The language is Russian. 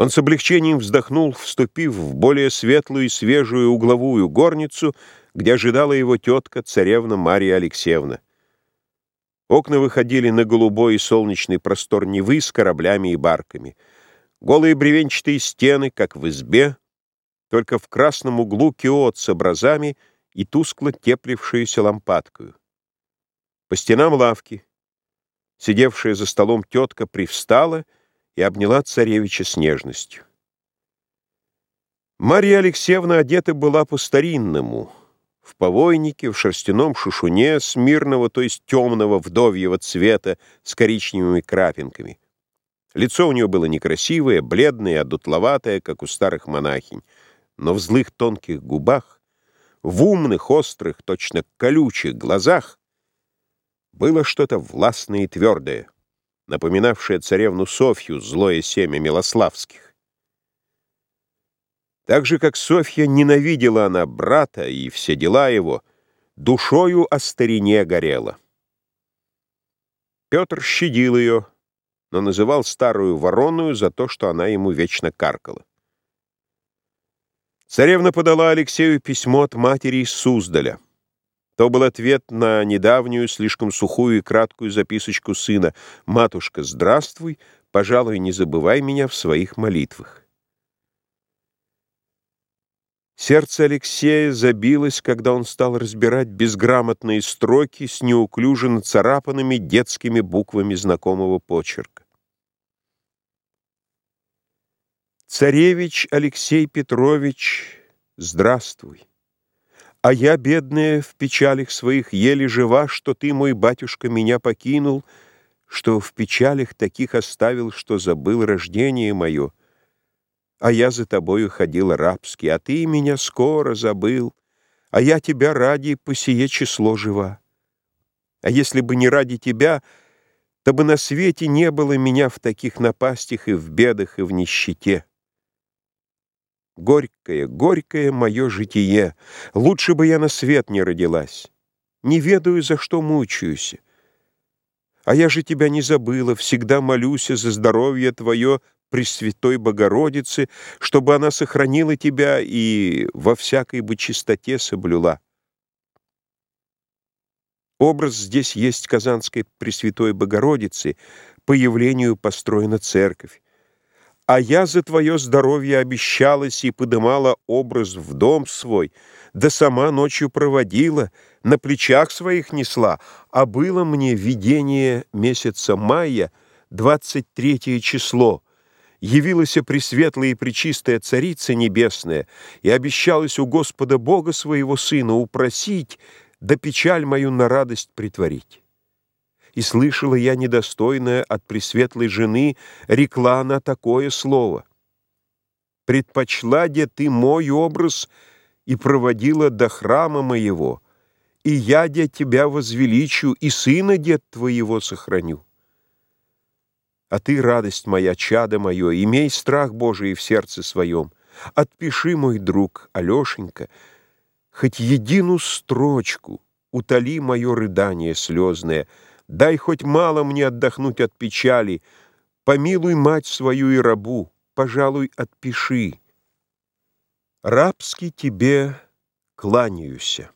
Он с облегчением вздохнул, вступив в более светлую и свежую угловую горницу, где ожидала его тетка, царевна Мария Алексеевна. Окна выходили на голубой и солнечный простор Невы с кораблями и барками. Голые бревенчатые стены, как в избе, только в красном углу киот с образами и тускло теплившуюся лампадкою. По стенам лавки. Сидевшая за столом тетка привстала — обняла царевича с нежностью. Марья Алексеевна одета была по-старинному, в повойнике, в шерстяном шушуне смирного, то есть темного вдовьего цвета с коричневыми крапинками. Лицо у нее было некрасивое, бледное, одутловатое, как у старых монахинь, но в злых тонких губах, в умных, острых, точно колючих глазах было что-то властное и твердое напоминавшая царевну Софью, злое семя Милославских. Так же, как Софья ненавидела она брата и все дела его, душою о старине горела. Петр щадил ее, но называл старую вороную за то, что она ему вечно каркала. Царевна подала Алексею письмо от матери из Суздаля. То был ответ на недавнюю, слишком сухую и краткую записочку сына «Матушка, здравствуй, пожалуй, не забывай меня в своих молитвах». Сердце Алексея забилось, когда он стал разбирать безграмотные строки с неуклюже нацарапанными детскими буквами знакомого почерка. «Царевич Алексей Петрович, здравствуй!» А я, бедная, в печалях своих еле жива, Что ты, мой батюшка, меня покинул, Что в печалях таких оставил, Что забыл рождение мое. А я за тобою ходил рабски, А ты меня скоро забыл, А я тебя ради по сие число жива. А если бы не ради тебя, То бы на свете не было меня В таких напастях и в бедах, и в нищете. Горькое, горькое мое житие, Лучше бы я на свет не родилась. Не ведаю, за что мучаюсь. А я же тебя не забыла, всегда молюсь за здоровье твое Пресвятой Богородицы, чтобы она сохранила тебя и во всякой бы чистоте соблюла. Образ здесь есть Казанской Пресвятой Богородицы, по явлению построена церковь. А я за твое здоровье обещалась и подымала образ в дом свой, да сама ночью проводила, на плечах своих несла, а было мне видение месяца мая, двадцать третье число. Явилась пресветлая и пречистая Царица Небесная и обещалась у Господа Бога своего Сына упросить, да печаль мою на радость притворить. И слышала я недостойное от пресветлой жены, рекла она такое слово. «Предпочла, де ты мой образ и проводила до храма моего, и я, де тебя возвеличу, и сына, дед твоего, сохраню. А ты, радость моя, чадо мое, имей страх Божий в сердце своем. Отпиши, мой друг, Алешенька, хоть едину строчку, утоли мое рыдание слезное — Дай хоть мало мне отдохнуть от печали, Помилуй мать свою и рабу, пожалуй, отпиши. Рабски тебе кланяюся.